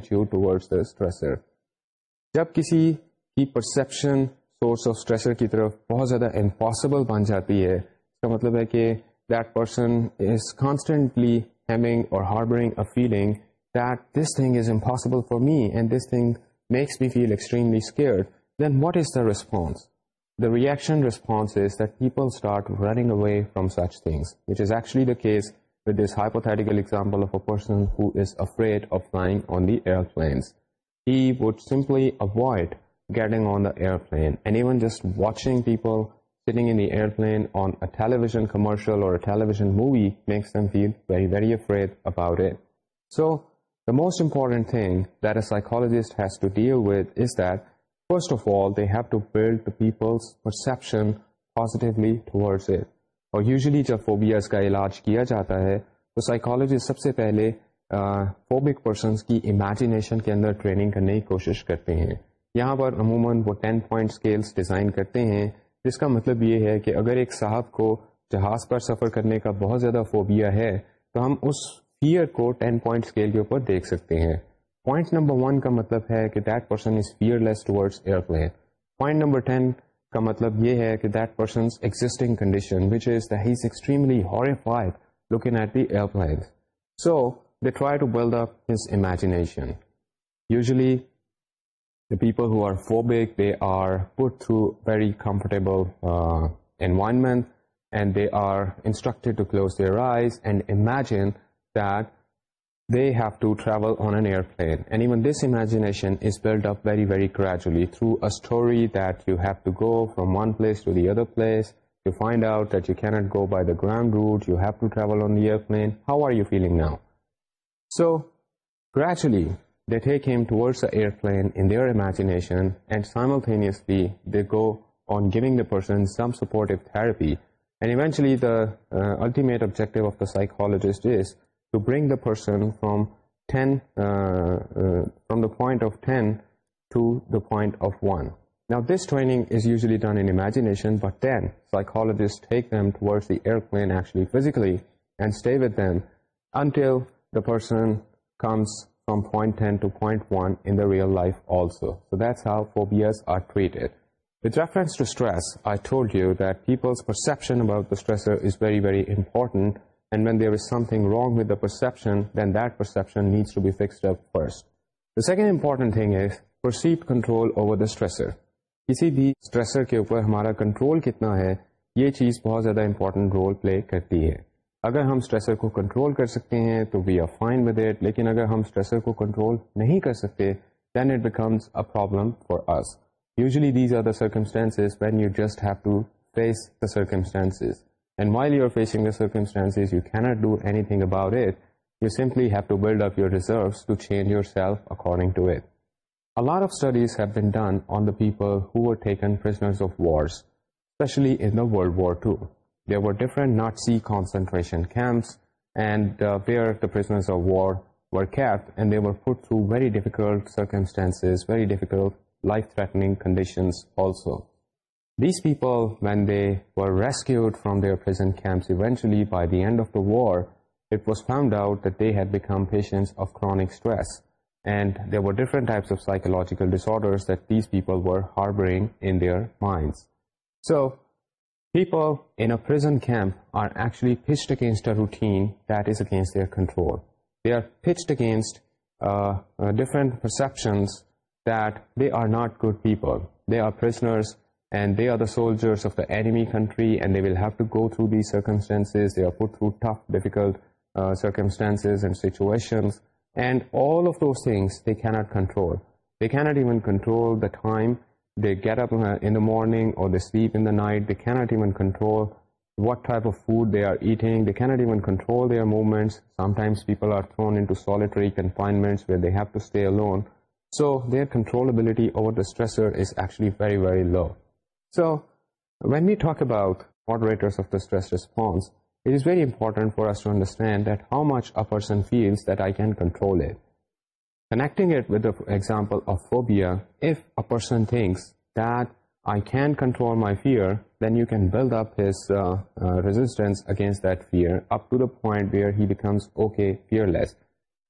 جب کسی کی perception source of stressor کی طرف بہت زیادہ impossible بن جاتی ہے اس کا مطلب ہے کہ that person is constantly hemming or harboring a feeling that this thing is impossible for me and this thing makes me feel extremely scared, then what is the response? The reaction response is that people start running away from such things, which is actually the case with this hypothetical example of a person who is afraid of flying on the airplanes. He would simply avoid getting on the airplane, and even just watching people sitting in the airplane on a television commercial or a television movie makes them feel very, very afraid about it. So, the most important thing that a psychologist has to deal with is that, first of all, they have to build the people's perception positively towards it. اور usually جب phobias کا علاج کیا جاتا ہے تو psychologist سب سے پہلے فوبک پرسنس کی امیجینیشن کے اندر ٹریننگ کرنے کی کوشش کرتے ہیں یہاں پر عموماً وہ ٹین پوائنٹ اسکیلس ڈیزائن کرتے ہیں جس کا مطلب یہ ہے کہ اگر ایک صاحب کو جہاز پر سفر کرنے کا بہت زیادہ فوبیا ہے تو ہم اس فیئر کو ٹین پوائنٹ اسکیل کے اوپر دیکھ سکتے ہیں پوائنٹ نمبر ون کا مطلب ہے کہ that person is fearless towards airplane point number ten کا مطلب یہ ہے کہ that person's existing condition which is these extremely horrified looking at the airplane so they try to build up his imagination usually The people who are phobic, they are put through very comfortable uh, environment, and they are instructed to close their eyes and imagine that they have to travel on an airplane. And even this imagination is built up very, very gradually through a story that you have to go from one place to the other place. You find out that you cannot go by the ground route, you have to travel on the airplane. How are you feeling now? So gradually they take him towards the airplane in their imagination, and simultaneously they go on giving the person some supportive therapy. And eventually the uh, ultimate objective of the psychologist is to bring the person uh, uh, from the point of 10 to the point of 1. Now this training is usually done in imagination, but then psychologists take them towards the airplane actually physically and stay with them until the person comes ہمارا control کتنا ہے یہ چیز بہت زیادہ پلے کرتی ہے اگر ہم اسٹریسر کو کنٹرول کر سکتے ہیں تو we are fine with it لیکن اگر ہم اسٹریسر کو کنٹرول نہیں کر سکتے then it becomes a problem for usually these are the circumstances when you just have to face the circumstances and while you are facing the circumstances you can't do anything about it you simply have to build up your reserves to change yourself according to it lot of of studies have been done on the people who were taken prisoners wars, especially in the World War II. There were different Nazi concentration camps, and where the prisoners of war were kept, and they were put through very difficult circumstances, very difficult life-threatening conditions also. These people, when they were rescued from their prison camps eventually by the end of the war, it was found out that they had become patients of chronic stress, and there were different types of psychological disorders that these people were harboring in their minds. So people N a اگینسٹینز اگینسٹرول اگینسٹرس they are not good people they آرزنرس and they are داجرس of داٹری well have to go through these circumstances and all of thing they came They get up uh, in the morning or they sleep in the night. They cannot even control what type of food they are eating. They cannot even control their movements. Sometimes people are thrown into solitary confinements where they have to stay alone. So their controllability over the stressor is actually very, very low. So when we talk about moderators of the stress response, it is very important for us to understand that how much a person feels that I can control it. Connecting it with the example of phobia, if a person thinks that I can control my fear, then you can build up his uh, uh, resistance against that fear up to the point where he becomes fearless.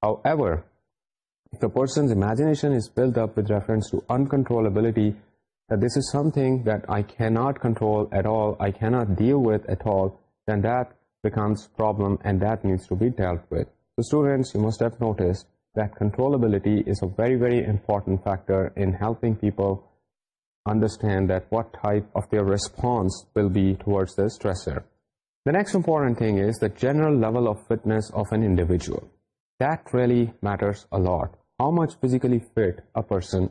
However, if the person's imagination is built up with reference to uncontrollability, that this is something that I cannot control at all, I cannot deal with at all, then that becomes a problem and that needs to be dealt with. So students, you must have noticed that controllability is a very very important factor people understand that what of your response will be ٹوڈزر نیکسٹنٹ is the general level really matters how much physically فیٹن ازن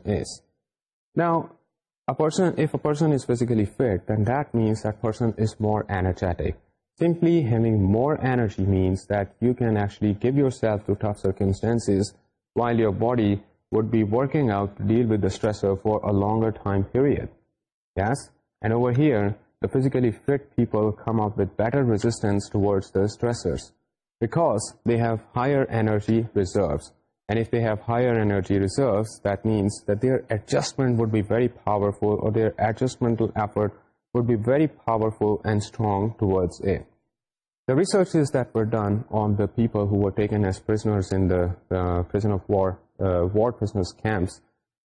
پر fit that means درسن is more energetic Simply having more energy means that you can actually give yourself to tough circumstances while your body would be working out to deal with the stressor for a longer time period. Yes, and over here, the physically fit people come up with better resistance towards the stressors because they have higher energy reserves. And if they have higher energy reserves, that means that their adjustment would be very powerful, or their adjustmental effort would be very powerful and strong towards A. The researches that were done on the people who were taken as prisoners in the uh, prison of war, uh, war prisoners camps,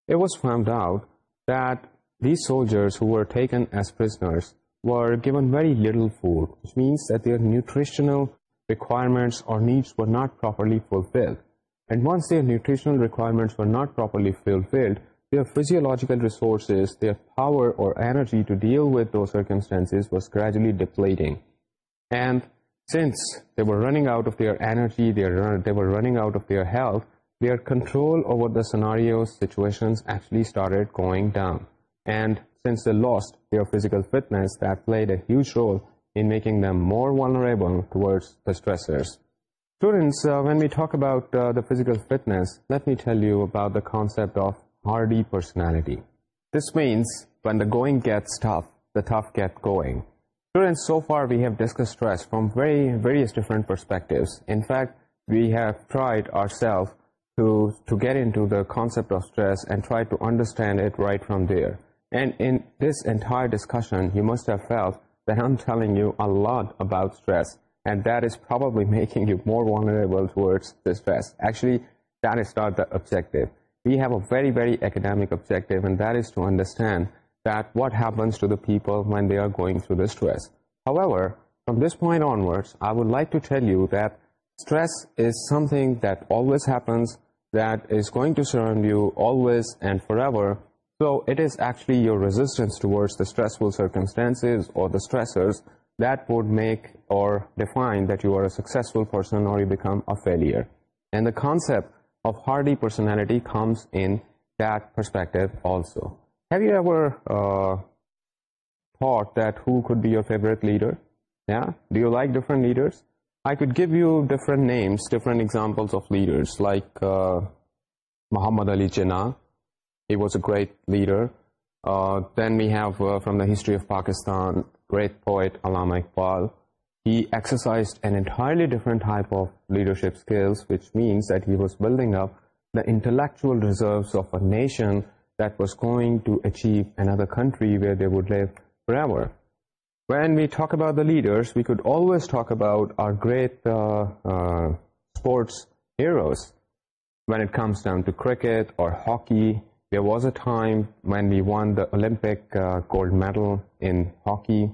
it was found out that these soldiers who were taken as prisoners were given very little food, which means that their nutritional requirements or needs were not properly fulfilled. And once their nutritional requirements were not properly fulfilled, their physiological resources their power اور last their physical fitness role making the more vulnerables when we talk about full face me to about the concept of hardy personality this means from the going to and so far we have discuss from very various different perspectives in fact we have fried our self to to get in concept of stress and try to understand it right from there and Anas and discussion about and that is making more vulnerable word اسٹاجیکٹو we have a very very اکیڈیمکٹیو that is to understand واٹنس I would like to ٹروٹریسنگ going to surround use and for so اٹولیٹنسینسٹریس that would make اور successful پر personality comes انٹ perspective تھاڈ be یوریٹ leader different leaders I could give you different names different examples leaders like Muhammad Ali Jinnah he was a great leader then we have from the history of Pakistan great poet Allama Iqbal he exercised an entirely different type of leadership skills, which means that he was building up the intellectual reserves of a nation that was going to achieve another country where they would live forever. When we talk about the leaders, we could always talk about our great uh, uh, sports heroes. When it comes down to cricket or hockey, there was a time when we won the Olympic uh, gold medal in hockey.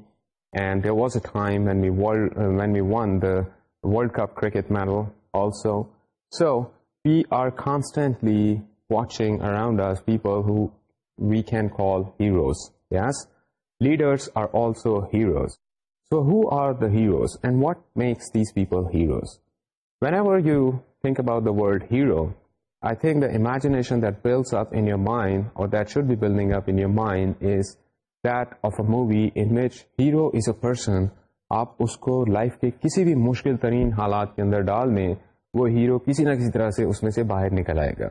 And there was a time uh, when we won the World Cup cricket medal also. So we are constantly watching around us people who we can call heroes. Yes, leaders are also heroes. So who are the heroes and what makes these people heroes? Whenever you think about the word hero, I think the imagination that builds up in your mind, or that should be building up in your mind, is that of a movie in which hero is a person آپ اس کو life کے کسی بھی مشکل ترین حالات کے اندر ڈال دیں وہ ہیرو کسی نہ کسی طرح سے اس میں سے باہر نکل آئے گا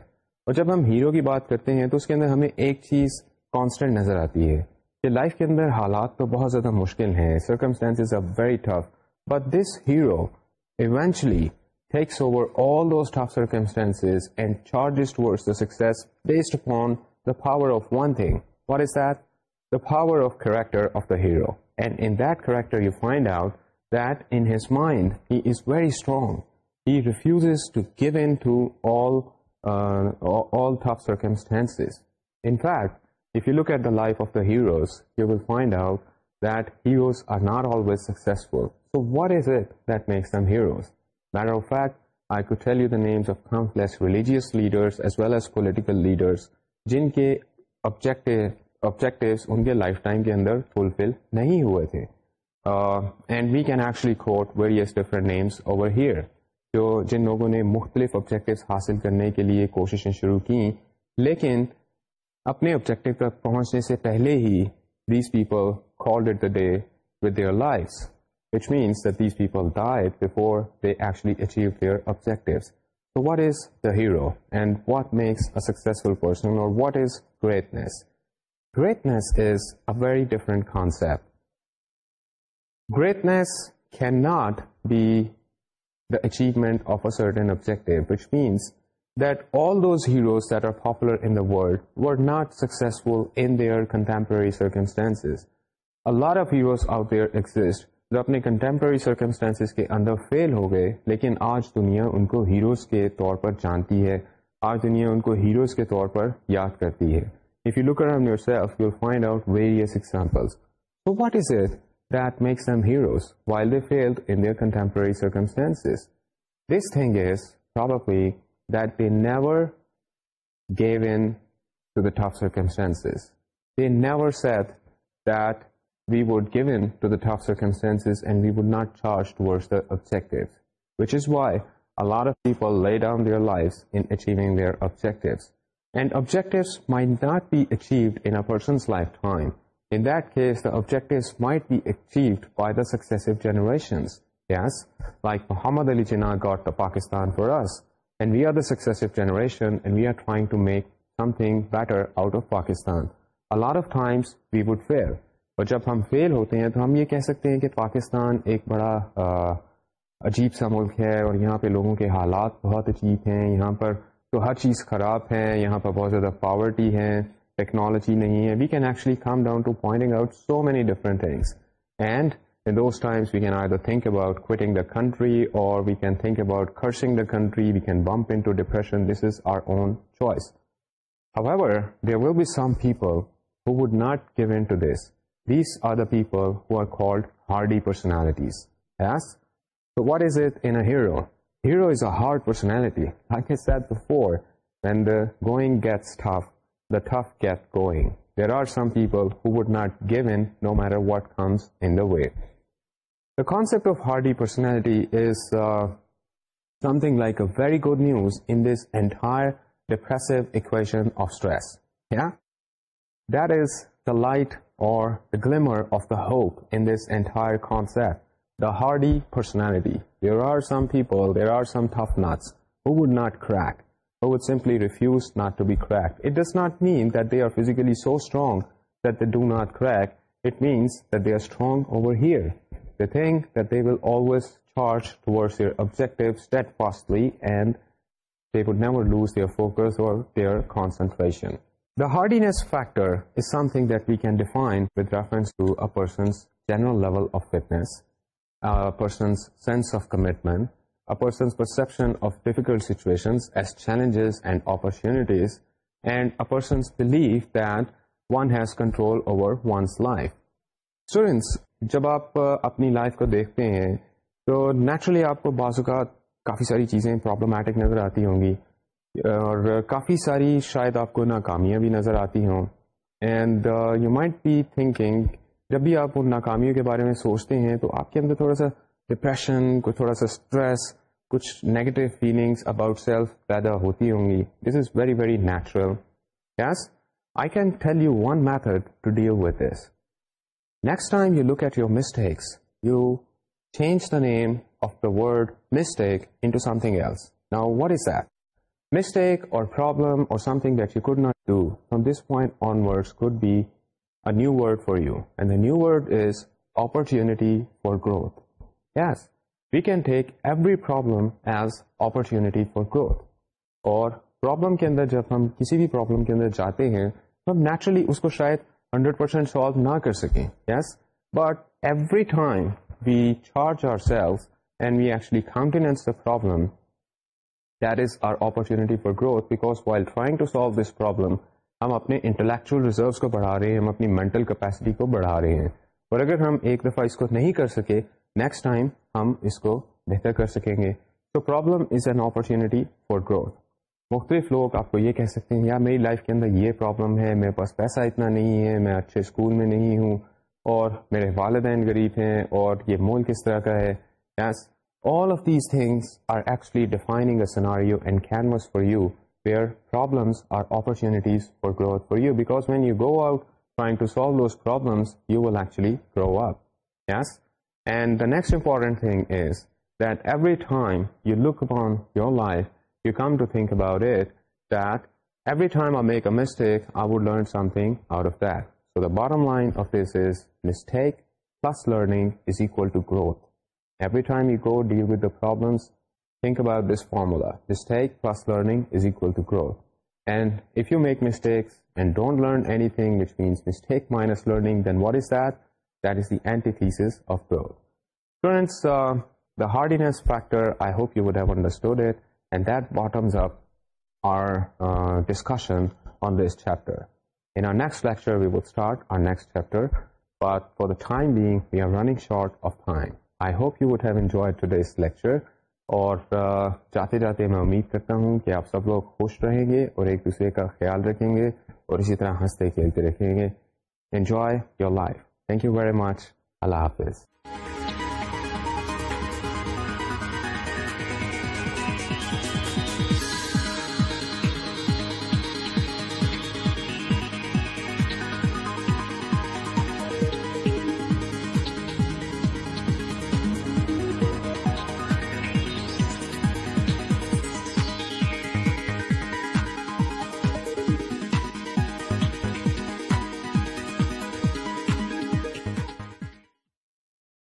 اور جب ہم ہیرو کی بات کرتے ہیں تو اس کے اندر ہمیں ایک چیز کانسٹنٹ نظر آتی ہے کہ لائف کے اندر حالات تو بہت زیادہ مشکل ہیں circumstance are very tough but this hero eventually takes over all those tough circumstance and charges towards the success based upon the power of one thing what is that the power of character of the hero. And in that character, you find out that in his mind, he is very strong. He refuses to give in to uh, all tough circumstances. In fact, if you look at the life of the heroes, you will find out that heroes are not always successful. So what is it that makes them heroes? Matter of fact, I could tell you the names of countless religious leaders as well as political leaders jinke objective objectives ان کے life time کے اندر fulfil نہیں ہوئے تھے and we can actually quote various different names over here جو جن لوگوں نے مختلف آبجیکٹوس حاصل کرنے کے لیے کوششیں شروع کیں لیکن اپنے آبجیکٹو تک پہنچنے سے پہلے ہی these people called it the day with their life which means that these people died before they actually achieve their ڈائڈور objective what is the hero and what makes a successful person or what is greatness greatness is a very different cannot greatness can not be the achievement of a certain that all means that all those heroes that are popular in not successful in in their contemporary A lot of heroes out there exist جو اپنے contemporary circumstances کے اندر فیل ہو گئے لیکن آج دنیا ان کو heroes کے طور پر جانتی ہے آج دنیا ان کو ہیروز کے طور پر یاد کرتی ہے plus what is it that makes them heroes wild in their contemporary circumstance this thing is effect they never give in tough circumstance they never set that we we've in tough circumstance and we what charge ٹوڈزٹیوز which is why الف people their life انچیونگ their objectives And objectives might not be achieved in a person's lifetime. In that case, the objectives might be achieved by the successive generations. Yes, like Muhammad Ali Jinnah got the Pakistan for us. And we are the successive generation and we are trying to make something better out of Pakistan. A lot of times we would fail. اور جب ہم فیل ہوتے ہیں تو ہم یہ کہہ سکتے ہیں کہ پاکستان ایک بڑا آ, عجیب سا ملک ہے اور یہاں پہ لوگوں کے حالات بہت عجیب ہیں یہاں پر تو ہر چیز خراب ہے یہاں پر بہت زیادہ پاورٹی ہے ٹیکنالوجی نہیں ہے we can actually come down to pointing out so many different things and In those times, we can either think about quitting the country or we can think about cursing the country. We can bump into depression. This is our own choice. However, there will be some people who would not give in to this. These are the people who are called hardy personalities. Yes? So what is it in a hero? Hero is a hard personality. Like I said before, when the going gets tough, the tough get going. There are some people who would not give in no matter what comes in the way. The concept of hardy personality is uh, something like a very good news in this entire depressive equation of stress. Yeah, that is the light or the glimmer of the hope in this entire concept. The hardy personality there are people there arts refuse not to be crack not means دیٹرسٹرونگ over here's ٹوڈ ابجیکٹلی and they would never lose your focus or their concentration the hardiness factor is something that we can ڈیفائنسن general level of fitness پرسمٹمنٹ perception of difficulties challenges and opportunities اینڈنس believe that one has control over one's life جب آپ اپنی life کو دیکھتے ہیں تو naturally آپ کو بعض اوقات کافی ساری چیزیں پرابلمٹک نظر آتی ہوں گی اور کافی ساری شاید آپ کو ناکامیاں بھی نظر آتی ہوں and you might be thinking جب بھی آپ ان ناکامیوں کے بارے میں سوچتے ہیں تو آپ کے اندر تھوڑا سا ڈپریشن کچھ تھوڑا سا اسٹریس کچھ نیگیٹو فیلنگس اباؤٹ سیلف پیدا ہوتی ہوں گی this is very very natural yes I can tell you one method to deal with this next time you look at your mistakes you change the name of the word mistake into something else نا what is that mistake or problem or something that you could not do from this point on word could be new word for you and new word is اپرچی for growth yes we can take every problem as opportunity for growth اور جاتے ہیں تو ہم naturally اس کو شاید hundred percent solve نہ کر سکیں yes but every time we چارجلی contains problem there is are اپنیٹی for growth because we I trying to solve this problem ہم اپنے انٹلیکچوئل ریزروس کو بڑھا رہے ہیں ہم اپنی مینٹل کیپیسٹی کو بڑھا رہے ہیں اور اگر ہم ایک دفعہ اس کو نہیں کر سکے نیکسٹ ٹائم ہم اس کو بہتر کر سکیں گے تو problem is an opportunity for growth مختلف لوگ آپ کو یہ کہہ سکتے ہیں یا میری لائف کے اندر یہ پرابلم ہے میرے پاس پیسہ اتنا نہیں ہے میں اچھے اسکول میں نہیں ہوں اور میرے والدین غریب ہیں اور یہ مول کس طرح کا ہے scenario and canvas for you where problems are opportunities for growth for you because when you go out trying to solve those problems you will actually grow up yes and the next important thing is that every time you look upon your life you come to think about it that every time I make a mistake I would learn something out of that so the bottom line of this is mistake plus learning is equal to growth every time you go deal with the problems Think about this formula. Mistake plus learning is equal to growth. And if you make mistakes and don't learn anything, which means mistake minus learning, then what is that? That is the antithesis of growth. Students, uh, the hardiness factor, I hope you would have understood it. And that bottoms up our uh, discussion on this chapter. In our next lecture, we will start our next chapter. But for the time being, we are running short of time. I hope you would have enjoyed today's lecture. اور جاتے جاتے میں امید کرتا ہوں کہ آپ سب لوگ خوش رہیں گے اور ایک دوسرے کا خیال رکھیں گے اور اسی طرح ہنستے کھیلتے رکھیں گے enjoy your life thank you very much اللہ حافظ